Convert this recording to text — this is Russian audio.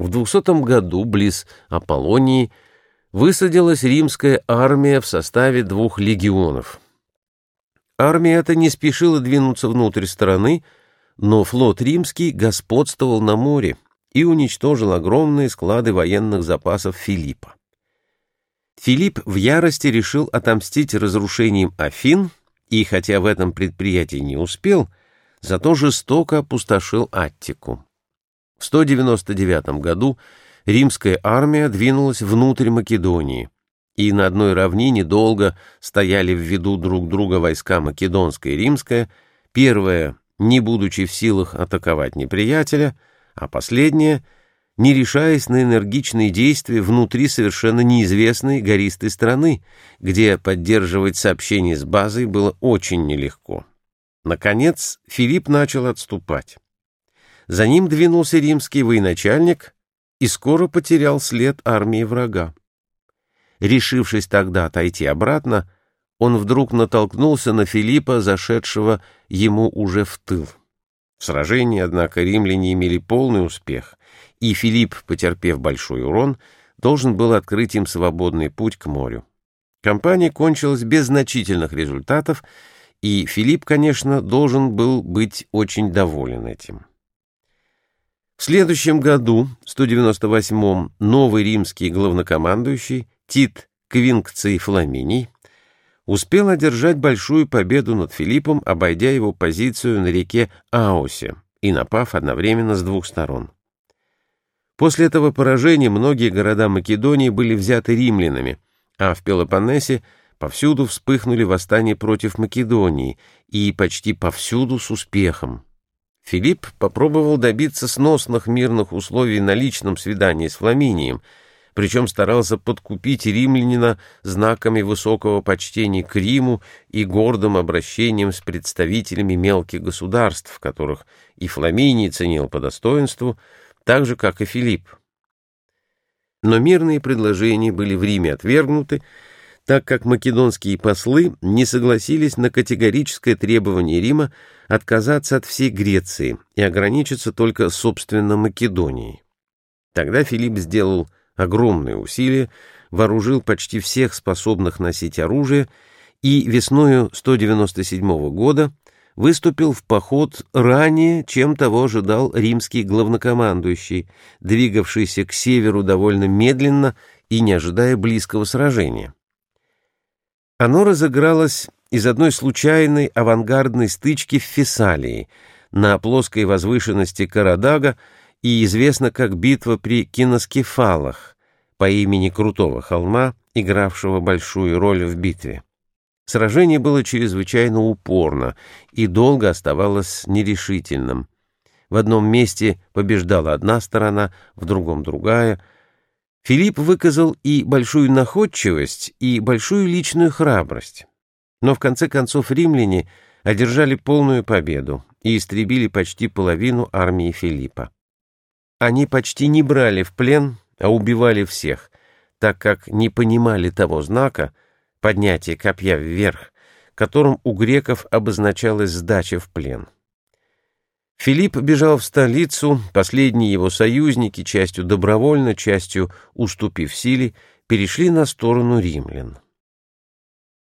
В 200 году близ Аполлонии высадилась римская армия в составе двух легионов. Армия эта не спешила двинуться внутрь страны, но флот римский господствовал на море и уничтожил огромные склады военных запасов Филиппа. Филипп в ярости решил отомстить разрушением Афин, и хотя в этом предприятии не успел, зато жестоко опустошил Аттику. В 199 году римская армия двинулась внутрь Македонии, и на одной равнине долго стояли в виду друг друга войска македонская и римская, первая, не будучи в силах атаковать неприятеля, а последняя, не решаясь на энергичные действия внутри совершенно неизвестной гористой страны, где поддерживать сообщение с базой было очень нелегко. Наконец, Филипп начал отступать. За ним двинулся римский военачальник и скоро потерял след армии врага. Решившись тогда отойти обратно, он вдруг натолкнулся на Филиппа, зашедшего ему уже в тыл. В сражении, однако, римляне имели полный успех, и Филипп, потерпев большой урон, должен был открыть им свободный путь к морю. Кампания кончилась без значительных результатов, и Филипп, конечно, должен был быть очень доволен этим. В следующем году, 198-м, новый римский главнокомандующий Тит Квинкций Фламиний успел одержать большую победу над Филиппом, обойдя его позицию на реке Аусе и напав одновременно с двух сторон. После этого поражения многие города Македонии были взяты римлянами, а в Пелопоннесе повсюду вспыхнули восстания против Македонии и почти повсюду с успехом. Филипп попробовал добиться сносных мирных условий на личном свидании с Фламинием, причем старался подкупить римлянина знаками высокого почтения к Риму и гордым обращением с представителями мелких государств, которых и Фламиний ценил по достоинству, так же, как и Филипп. Но мирные предложения были в Риме отвергнуты, так как македонские послы не согласились на категорическое требование Рима отказаться от всей Греции и ограничиться только собственно Македонией. Тогда Филипп сделал огромные усилия, вооружил почти всех способных носить оружие и весною 197 года выступил в поход ранее, чем того ожидал римский главнокомандующий, двигавшийся к северу довольно медленно и не ожидая близкого сражения. Оно разыгралось из одной случайной авангардной стычки в Фессалии на плоской возвышенности Карадага и известно как битва при Киноскефалах по имени Крутого холма, игравшего большую роль в битве. Сражение было чрезвычайно упорно и долго оставалось нерешительным. В одном месте побеждала одна сторона, в другом другая — Филипп выказал и большую находчивость, и большую личную храбрость. Но в конце концов римляне одержали полную победу и истребили почти половину армии Филиппа. Они почти не брали в плен, а убивали всех, так как не понимали того знака, поднятия копья вверх, которым у греков обозначалась сдача в плен. Филипп бежал в столицу, последние его союзники, частью добровольно, частью уступив силе, перешли на сторону римлян.